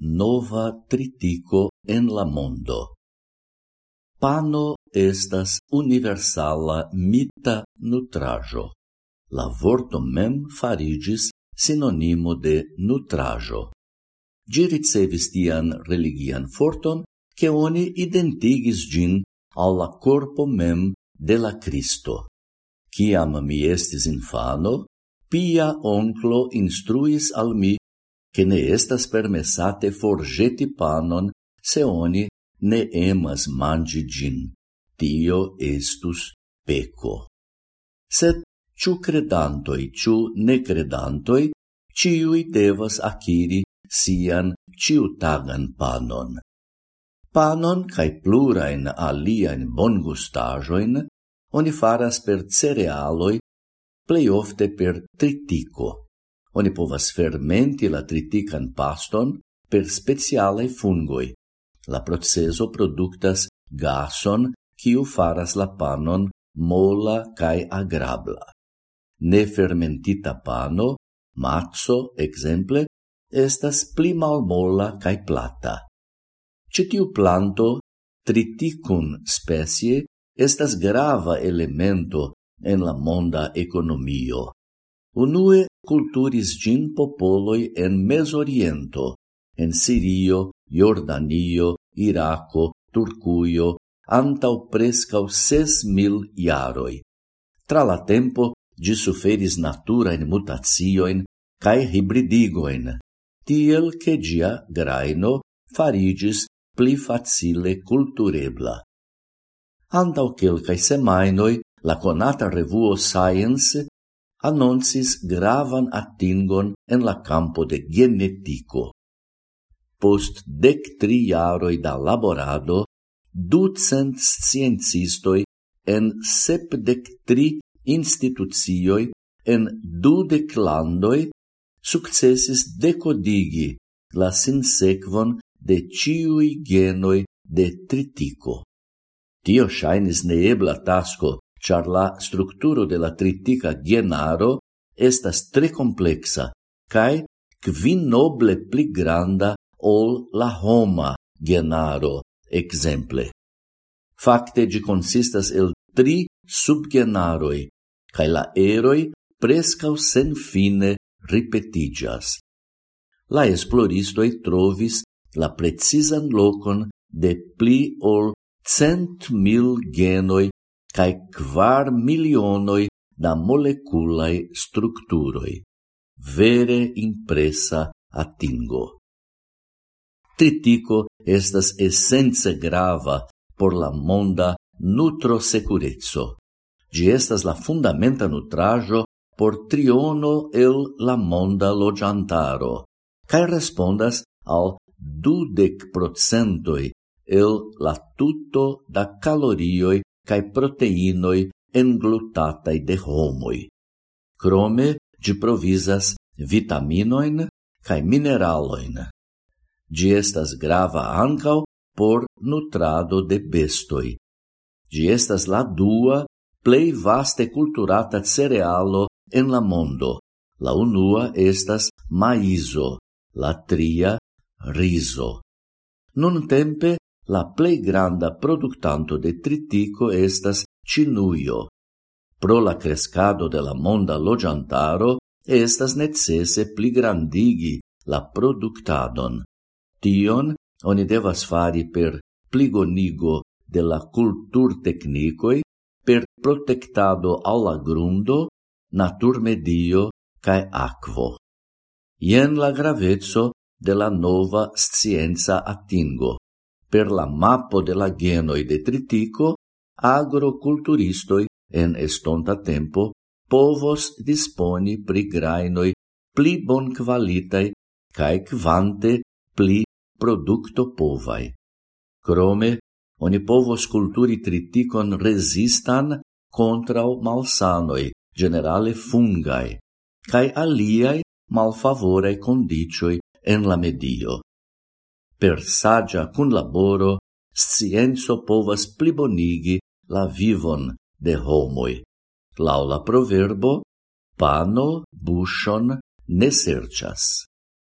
nova tritico en la mondo. Pano estas universala mita nutrajo. La vorto mem farigis sinonimo de nutrajo. Gi ricevis tian religian forton, che oni identigis gin alla corpo mem de la Cristo. Ciam mi estis infano, pia onclo instruis al mi che ne estas permessate forgeti panon se oni ne emas mangi gin. Tio estus peco. Sed ciu credantoi, ciu necredantoi, ciui devas aciri sian ciutagan panon. Panon cae plurain aliaen bongustajoin oni faras per cerealoi, plei ofte per tritico oni povas fermenti la tritican paston per specialei fungoi. La proceso productas gason quiu faras la panon mola cae agrabla. Ne fermentita pano, mazzo, exemple, estas pli malmola cae plata. Citiu planto, triticum specie, estas grava elemento en la monda economio. Unue culturis gin popoloi en Mesoriento, en Sirio, Jordanio, Iraco, Turcuio, antau prescau ses mil iaroi. Tra la tempo, gi suferis naturain mutatioin, cae hybridigoin, tiel che gia graino farigis pli facile culturebla. Antau quelcae semainoi, la conata revuo Science annoncis gravan attingon en la campo de genetico. Post dec tri jaroj da laborado, ducent sciencistoi en sepdec tri institucioj en dudec landoi successis decodigi la sinsequon de ciui genoi de tritico. Tio shainis neebla tasco, char la structuro de la tritica genaro estas tre complexa, cae quin noble pli granda ol la homa genaro, exemple. Facte gi consistas el tri subgenaroi, cae la eroi prescau sen fine ripetigas. La esploristoi trovis la precisan locon de pli ol cent mil genoi cae quar milionoi da moleculae structuroi. Vere impresa atingo. Tritico estas essence grava por la monda nutrosecurezzo. Gi estas la fundamenta nutrajo por triono el la monda logiantaro, cae respondas al dudec procentoi el la tutto da calorioi cae proteinoi englutatai de homoi. Crome, gi provisas vitaminoin cae mineraloin. Gi estas grava ancau por nutrado de bestoi. Gi estas la dua plei vaste culturata cerealo en la mondo. La unua estas maizo, la tria riso. Nun tempe la plei granda productanto de tritico estas Cinuio. Pro la crescado de la monda logiantaro estas necesse pli grandigi la productadon. Tion oni devas fari per pligonigo de la cultur tecnicoi, per protectado alla grundo, natur medio cae aquo. Ien la gravezzo de la nova scienza attingo per la mappo de la genoi de tritico, agroculturistoi en estonta tempo povos disponi pri grainoi pli bon qualitai cae quante pli producto povai. Crome, oni povos culturi triticon resistan contra o malsanoi, generale fungai, cae aliai malfavorei condicioi en la medio per sagia cunlaboro scienzo povas plibonigi la vivon de homoi. Laula proverbo, pano bushon ne sercias.